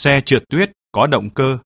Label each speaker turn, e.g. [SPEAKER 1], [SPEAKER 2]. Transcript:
[SPEAKER 1] xe trượt tuyết có động cơ.